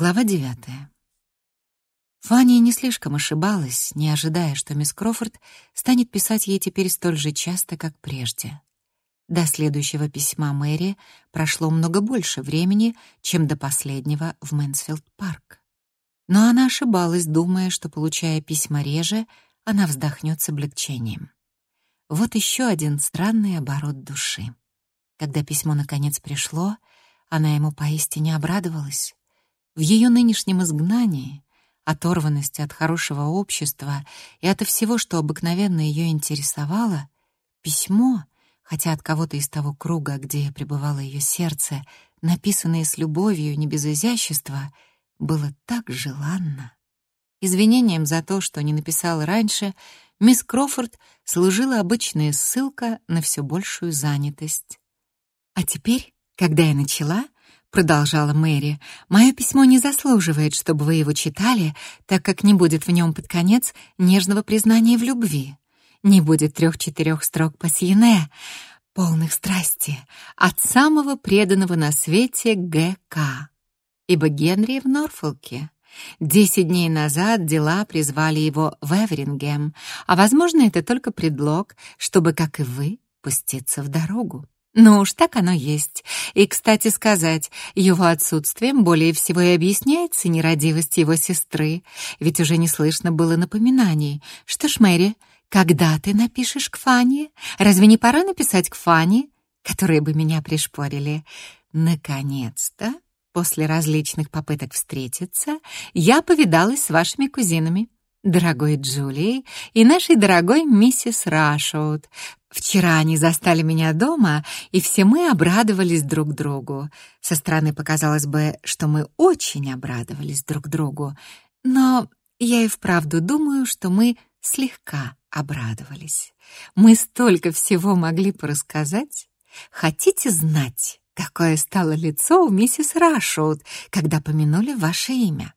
Глава девятая. Фанни не слишком ошибалась, не ожидая, что мисс Крофорд станет писать ей теперь столь же часто, как прежде. До следующего письма Мэри прошло много больше времени, чем до последнего в Мэнсфилд-парк. Но она ошибалась, думая, что, получая письма реже, она вздохнет с облегчением. Вот еще один странный оборот души. Когда письмо наконец пришло, она ему поистине обрадовалась. В ее нынешнем изгнании, оторванности от хорошего общества и от всего, что обыкновенно ее интересовало, письмо, хотя от кого-то из того круга, где пребывало ее сердце, написанное с любовью, не без изящества, было так желанно. Извинением за то, что не написала раньше, мисс Крофорд служила обычная ссылка на все большую занятость. А теперь, когда я начала, продолжала Мэри, мое письмо не заслуживает, чтобы вы его читали, так как не будет в нем под конец нежного признания в любви. Не будет трех-четырех строк по Сьене, полных страсти, от самого преданного на свете Г.К. Ибо Генри в Норфолке. Десять дней назад дела призвали его в Эверингем, а, возможно, это только предлог, чтобы, как и вы, пуститься в дорогу. Ну уж так оно есть. И, кстати сказать, его отсутствием более всего и объясняется нерадивость его сестры, ведь уже не слышно было напоминаний. Что ж, Мэри, когда ты напишешь к Фане? Разве не пора написать к Фане, которые бы меня пришпорили? Наконец-то, после различных попыток встретиться, я повидалась с вашими кузинами дорогой Джулией и нашей дорогой миссис Рашоуд. Вчера они застали меня дома, и все мы обрадовались друг другу. Со стороны показалось бы, что мы очень обрадовались друг другу, но я и вправду думаю, что мы слегка обрадовались. Мы столько всего могли порассказать. Хотите знать, какое стало лицо у миссис Рашоуд, когда помянули ваше имя?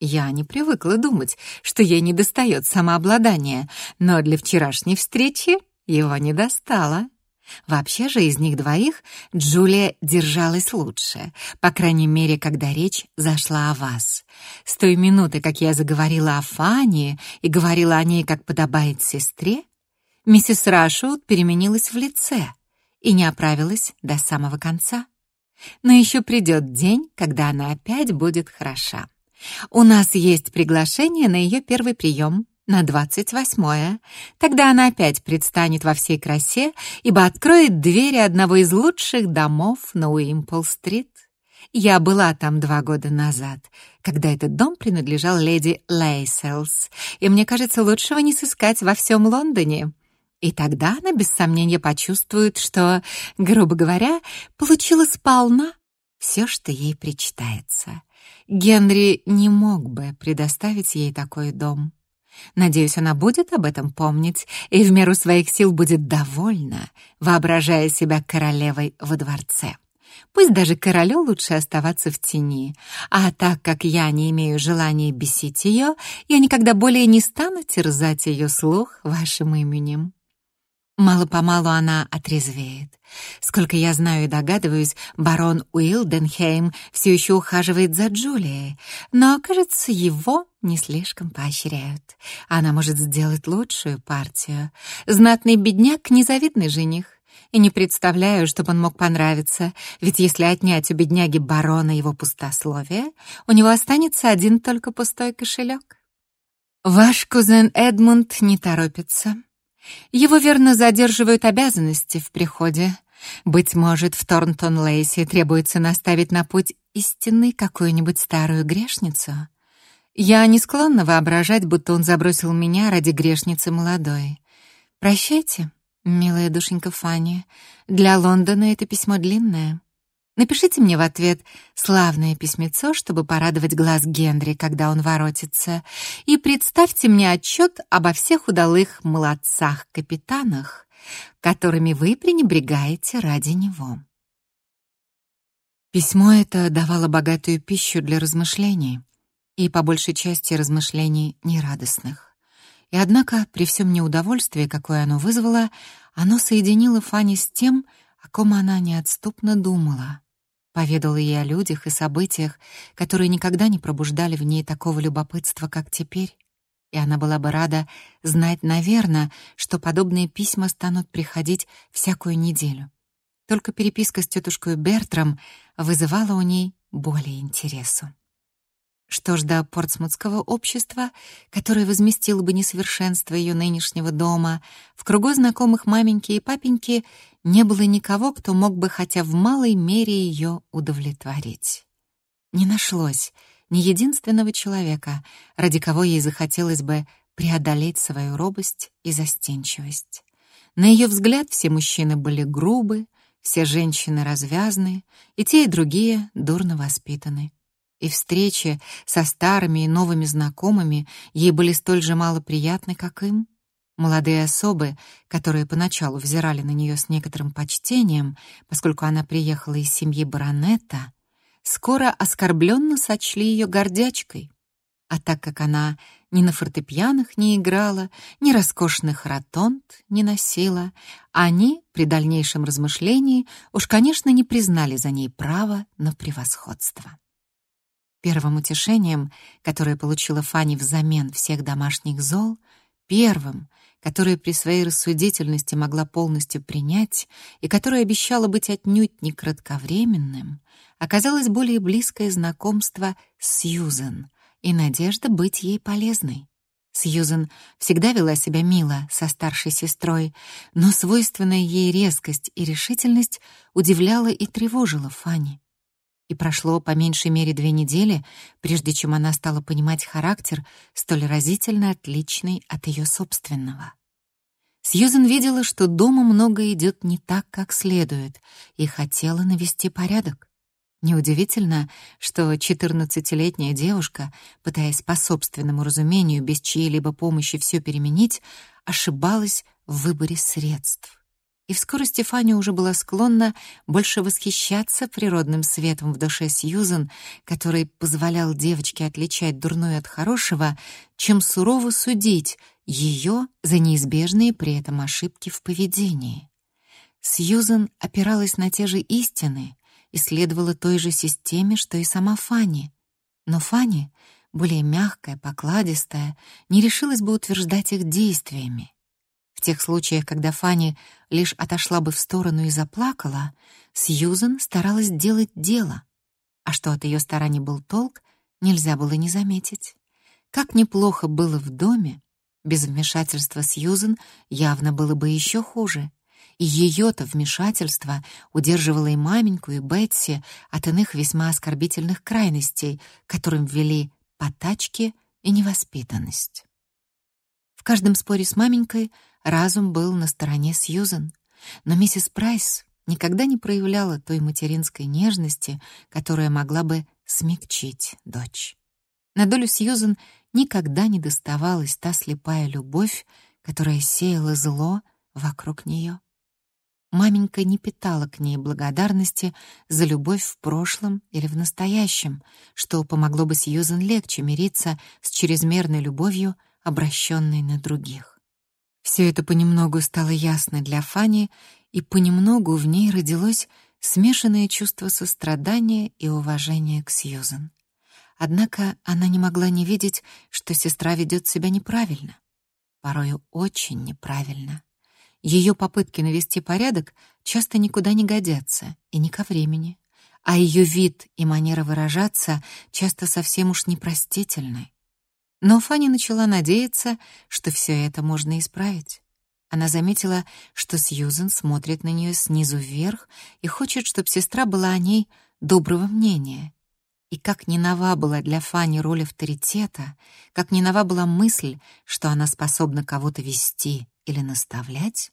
Я не привыкла думать, что ей недостает самообладания, но для вчерашней встречи его не достало. Вообще же из них двоих Джулия держалась лучше, по крайней мере, когда речь зашла о вас. С той минуты, как я заговорила о Фане и говорила о ней, как подобает сестре, миссис Рашуот переменилась в лице и не оправилась до самого конца. Но еще придет день, когда она опять будет хороша. У нас есть приглашение на ее первый прием на 28-е. Тогда она опять предстанет во всей красе, ибо откроет двери одного из лучших домов на Уимпол-стрит. Я была там два года назад, когда этот дом принадлежал леди Лейселс, и мне кажется, лучшего не сыскать во всем Лондоне. И тогда она без сомнения почувствует, что, грубо говоря, получила сполна все, что ей причитается. Генри не мог бы предоставить ей такой дом. Надеюсь, она будет об этом помнить и в меру своих сил будет довольна, воображая себя королевой во дворце. Пусть даже королю лучше оставаться в тени, а так как я не имею желания бесить ее, я никогда более не стану терзать ее слух вашим именем. Мало-помалу она отрезвеет. Сколько я знаю и догадываюсь, барон Уилденхейм все еще ухаживает за Джулией, но, кажется, его не слишком поощряют. Она может сделать лучшую партию. Знатный бедняк — незавидный жених. И не представляю, чтобы он мог понравиться, ведь если отнять у бедняги барона его пустословие, у него останется один только пустой кошелек. Ваш кузен Эдмунд не торопится. Его верно задерживают обязанности в приходе. Быть может, в Торнтон-Лейсе требуется наставить на путь истинный какую-нибудь старую грешницу. Я не склонна воображать, будто он забросил меня ради грешницы молодой. Прощайте, милая душенька Фанни. Для Лондона это письмо длинное. Напишите мне в ответ славное письмецо, чтобы порадовать глаз Генри, когда он воротится, и представьте мне отчет обо всех удалых молодцах-капитанах, которыми вы пренебрегаете ради него. Письмо это давало богатую пищу для размышлений, и по большей части размышлений нерадостных. И однако, при всем неудовольствии, какое оно вызвало, оно соединило Фанни с тем, о ком она неотступно думала — поведала ей о людях и событиях, которые никогда не пробуждали в ней такого любопытства, как теперь. И она была бы рада знать, наверное, что подобные письма станут приходить всякую неделю. Только переписка с тетушкой Бертром вызывала у ней более интересу. Что ж до портсмутского общества, которое возместило бы несовершенство ее нынешнего дома, в кругу знакомых маменьки и папеньки не было никого, кто мог бы хотя в малой мере ее удовлетворить. Не нашлось ни единственного человека, ради кого ей захотелось бы преодолеть свою робость и застенчивость. На ее взгляд все мужчины были грубы, все женщины развязны, и те, и другие дурно воспитаны и встречи со старыми и новыми знакомыми ей были столь же малоприятны, как им. Молодые особы, которые поначалу взирали на нее с некоторым почтением, поскольку она приехала из семьи баронета, скоро оскорбленно сочли ее гордячкой. А так как она ни на фортепианах не играла, ни роскошных ротонд не носила, они, при дальнейшем размышлении, уж, конечно, не признали за ней права на превосходство. Первым утешением, которое получила Фанни взамен всех домашних зол, первым, которое при своей рассудительности могла полностью принять и которое обещало быть отнюдь не кратковременным, оказалось более близкое знакомство с Сьюзен и надежда быть ей полезной. Сьюзен всегда вела себя мило со старшей сестрой, но свойственная ей резкость и решительность удивляла и тревожила Фанни. И прошло по меньшей мере две недели, прежде чем она стала понимать характер, столь разительно отличный от ее собственного. Сьюзен видела, что дома многое идет не так, как следует, и хотела навести порядок. Неудивительно, что четырнадцатилетняя девушка, пытаясь по собственному разумению без чьей-либо помощи все переменить, ошибалась в выборе средств. И вскоре Стефания уже была склонна больше восхищаться природным светом в душе Сьюзен, который позволял девочке отличать дурное от хорошего, чем сурово судить ее за неизбежные при этом ошибки в поведении. Сьюзен опиралась на те же истины и следовала той же системе, что и сама Фанни. Но Фанни, более мягкая, покладистая, не решилась бы утверждать их действиями. В тех случаях, когда Фанни лишь отошла бы в сторону и заплакала, Сьюзен старалась делать дело. А что от ее стараний был толк, нельзя было не заметить. Как неплохо было в доме, без вмешательства Сьюзен явно было бы еще хуже. И ее-то вмешательство удерживало и маменьку, и Бетси от иных весьма оскорбительных крайностей, которым ввели потачки и невоспитанность. В каждом споре с маменькой Разум был на стороне Сьюзен, но миссис Прайс никогда не проявляла той материнской нежности, которая могла бы смягчить дочь. На долю Сьюзен никогда не доставалась та слепая любовь, которая сеяла зло вокруг нее. Маменька не питала к ней благодарности за любовь в прошлом или в настоящем, что помогло бы Сьюзен легче мириться с чрезмерной любовью, обращенной на других. Все это понемногу стало ясно для Фани, и понемногу в ней родилось смешанное чувство сострадания и уважения к Сьюзен. Однако она не могла не видеть, что сестра ведет себя неправильно. Порою очень неправильно. Ее попытки навести порядок часто никуда не годятся и не ко времени, а ее вид и манера выражаться часто совсем уж непростительны. Но Фанни начала надеяться, что все это можно исправить. Она заметила, что Сьюзен смотрит на нее снизу вверх и хочет, чтобы сестра была о ней доброго мнения. И как не нова была для Фанни роль авторитета, как не нова была мысль, что она способна кого-то вести или наставлять,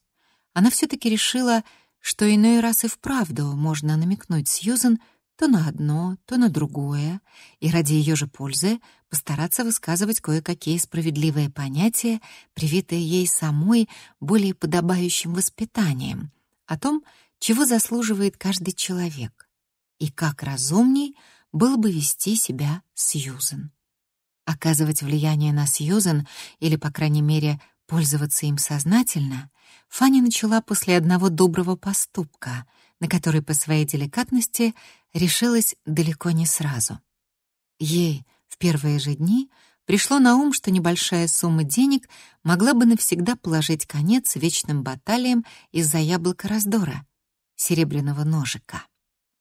она все-таки решила, что иной раз и вправду можно намекнуть Сьюзен, то на одно, то на другое, и ради ее же пользы постараться высказывать кое-какие справедливые понятия, привитые ей самой более подобающим воспитанием, о том, чего заслуживает каждый человек, и как разумней было бы вести себя Сьюзен. Оказывать влияние на Сьюзен, или, по крайней мере, пользоваться им сознательно, Фанни начала после одного доброго поступка — на который по своей деликатности решилась далеко не сразу. Ей в первые же дни пришло на ум, что небольшая сумма денег могла бы навсегда положить конец вечным баталиям из-за яблока раздора, серебряного ножика.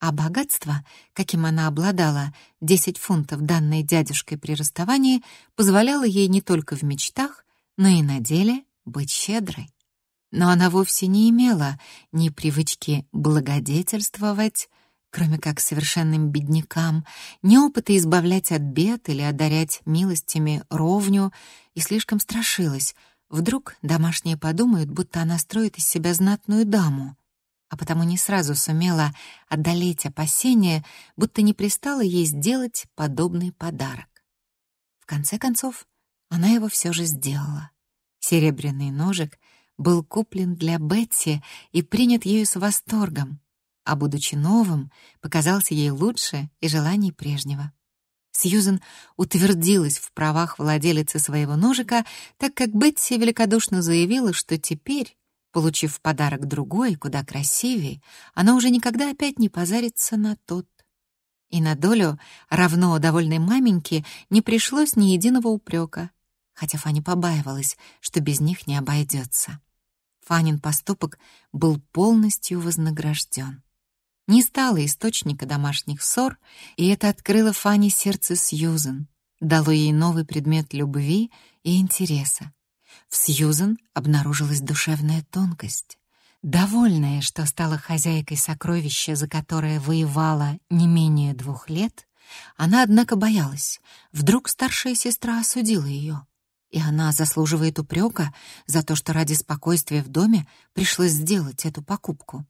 А богатство, каким она обладала, 10 фунтов, данные дядюшкой при расставании, позволяло ей не только в мечтах, но и на деле быть щедрой. Но она вовсе не имела ни привычки благодетельствовать, кроме как совершенным беднякам, ни опыта избавлять от бед или одарять милостями ровню, и слишком страшилась. Вдруг домашние подумают, будто она строит из себя знатную даму, а потому не сразу сумела одолеть опасения, будто не пристало ей сделать подобный подарок. В конце концов, она его все же сделала. Серебряный ножик был куплен для Бетси и принят ею с восторгом, а, будучи новым, показался ей лучше и желаний прежнего. Сьюзен утвердилась в правах владелицы своего ножика, так как Бетси великодушно заявила, что теперь Получив подарок другой, куда красивее, она уже никогда опять не позарится на тот. И на долю равно довольной маменьки не пришлось ни единого упрека, хотя Фаня побаивалась, что без них не обойдется. Фанин поступок был полностью вознагражден. Не стало источника домашних ссор, и это открыло Фане сердце Сьюзен, дало ей новый предмет любви и интереса. В Сьюзен обнаружилась душевная тонкость. Довольная, что стала хозяйкой сокровища, за которое воевала не менее двух лет, она, однако, боялась. Вдруг старшая сестра осудила ее, и она заслуживает упрека за то, что ради спокойствия в доме пришлось сделать эту покупку.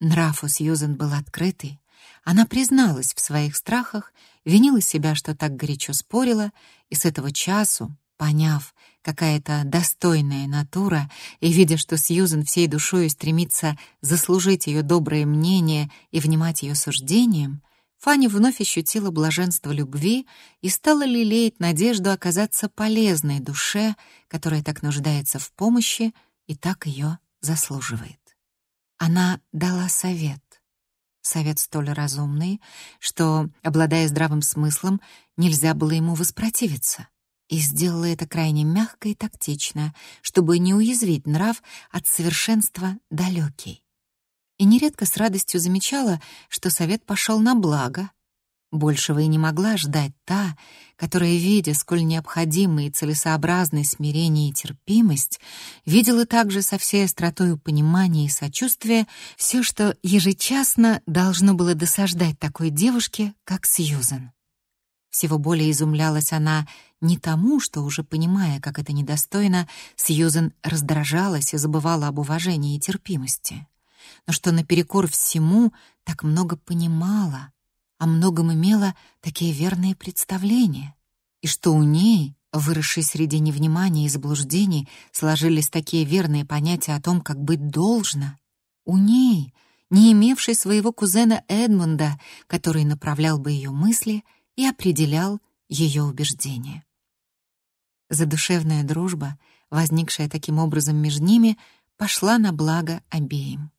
Нрав у Сьюзен был открытый. Она призналась в своих страхах, винила себя, что так горячо спорила, и с этого часу, Поняв, какая то достойная натура, и видя, что Сьюзен всей душой стремится заслужить ее доброе мнение и внимать ее суждениям, Фанни вновь ощутила блаженство любви и стала лелеять надежду оказаться полезной душе, которая так нуждается в помощи и так ее заслуживает. Она дала совет. Совет столь разумный, что, обладая здравым смыслом, нельзя было ему воспротивиться и сделала это крайне мягко и тактично, чтобы не уязвить нрав от совершенства далекий. И нередко с радостью замечала, что совет пошел на благо. Большего и не могла ждать та, которая, видя, сколь необходимы и целесообразны смирение и терпимость, видела также со всей остротой понимания и сочувствия все, что ежечасно должно было досаждать такой девушке, как Сьюзен. Всего более изумлялась она не тому, что, уже понимая, как это недостойно, Сьюзен раздражалась и забывала об уважении и терпимости, но что наперекор всему так много понимала, о многом имела такие верные представления, и что у ней, выросшей среди невнимания и заблуждений, сложились такие верные понятия о том, как быть должно, у ней, не имевшей своего кузена Эдмунда, который направлял бы ее мысли — и определял ее убеждения. Задушевная дружба, возникшая таким образом между ними, пошла на благо обеим.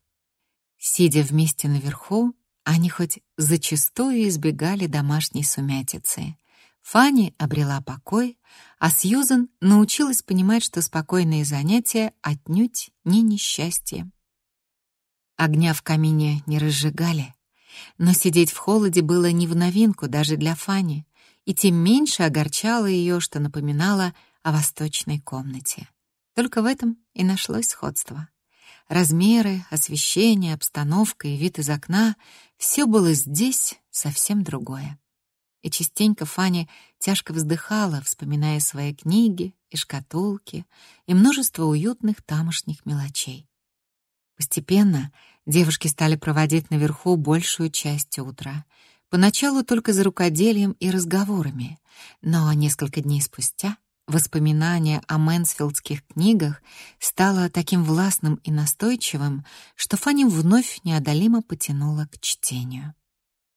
Сидя вместе наверху, они хоть зачастую избегали домашней сумятицы. Фанни обрела покой, а Сьюзен научилась понимать, что спокойные занятия отнюдь не несчастье. Огня в камине не разжигали, но сидеть в холоде было не в новинку даже для Фани, и тем меньше огорчало ее, что напоминало о восточной комнате. Только в этом и нашлось сходство. Размеры, освещение, обстановка и вид из окна — все было здесь совсем другое. И частенько Фаня тяжко вздыхала, вспоминая свои книги и шкатулки и множество уютных тамошних мелочей. Постепенно девушки стали проводить наверху большую часть утра. Поначалу только за рукоделием и разговорами, но несколько дней спустя воспоминание о Мэнсфилдских книгах стало таким властным и настойчивым, что Фанни вновь неодолимо потянула к чтению.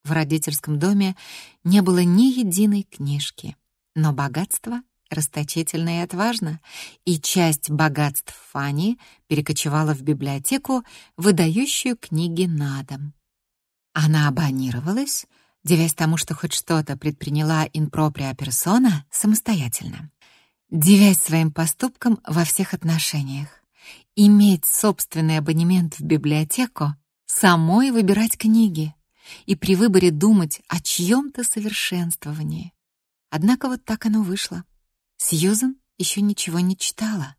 В родительском доме не было ни единой книжки, но богатство расточительно и отважно, и часть богатств Фани перекочевала в библиотеку, выдающую книги на дом. Она абонировалась, девясь тому, что хоть что-то предприняла инпроприа персона самостоятельно, девясь своим поступкам во всех отношениях. Иметь собственный абонемент в библиотеку, самой выбирать книги и при выборе думать о чьем-то совершенствовании. Однако вот так оно вышло. Сьюзен еще ничего не читала,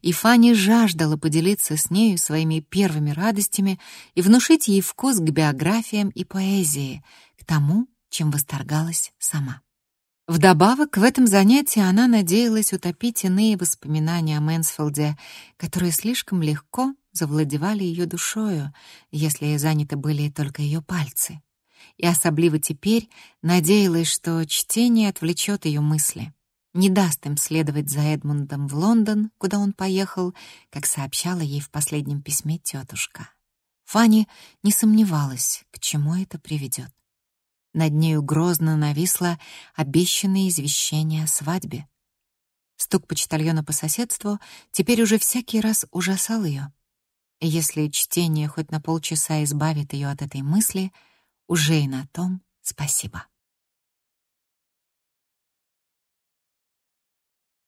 и Фанни жаждала поделиться с нею своими первыми радостями и внушить ей вкус к биографиям и поэзии, к тому, чем восторгалась сама. Вдобавок, в этом занятии она надеялась утопить иные воспоминания о Мэнсфилде, которые слишком легко завладевали ее душою, если заняты были только ее пальцы. И особливо теперь надеялась, что чтение отвлечет ее мысли, не даст им следовать за Эдмундом в Лондон, куда он поехал, как сообщала ей в последнем письме тетушка. Фанни не сомневалась, к чему это приведет. Над нею грозно нависло обещанное извещение о свадьбе. Стук почтальона по соседству теперь уже всякий раз ужасал ее. И если чтение хоть на полчаса избавит ее от этой мысли, уже и на том спасибо.